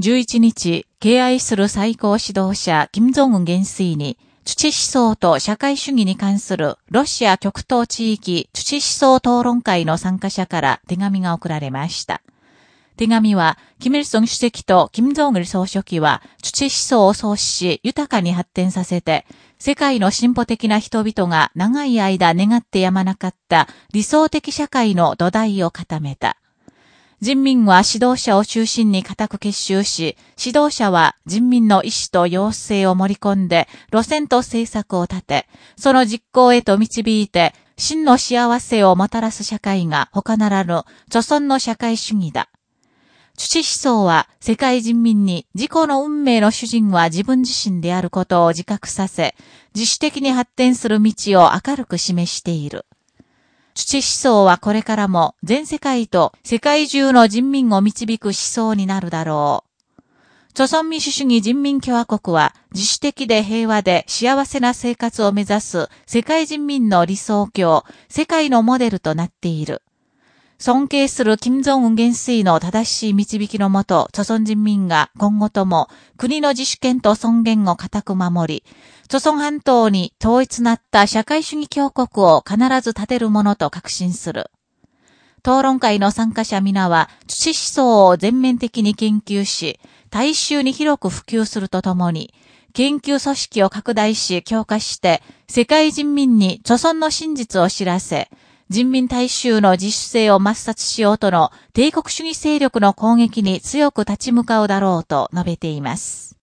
11日、敬愛する最高指導者、金正恩元帥に、土思想と社会主義に関するロシア極東地域土思想討論会の参加者から手紙が送られました。手紙は、キム・ルソン主席と金正恩総書記は、土思想を創始し、豊かに発展させて、世界の進歩的な人々が長い間願ってやまなかった理想的社会の土台を固めた。人民は指導者を中心に固く結集し、指導者は人民の意思と要請を盛り込んで、路線と政策を立て、その実行へと導いて、真の幸せをもたらす社会が他ならぬ、著存の社会主義だ。土思想は世界人民に自己の運命の主人は自分自身であることを自覚させ、自主的に発展する道を明るく示している。土思想はこれからも全世界と世界中の人民を導く思想になるだろう。朝鮮民主主義人民共和国は自主的で平和で幸せな生活を目指す世界人民の理想郷、世界のモデルとなっている。尊敬する金正恩元帥の正しい導きのもと、著存人民が今後とも国の自主権と尊厳を固く守り、著存半島に統一なった社会主義強国を必ず立てるものと確信する。討論会の参加者皆は、土思想を全面的に研究し、大衆に広く普及するとともに、研究組織を拡大し強化して、世界人民に著存の真実を知らせ、人民大衆の自主性を抹殺しようとの帝国主義勢力の攻撃に強く立ち向かうだろうと述べています。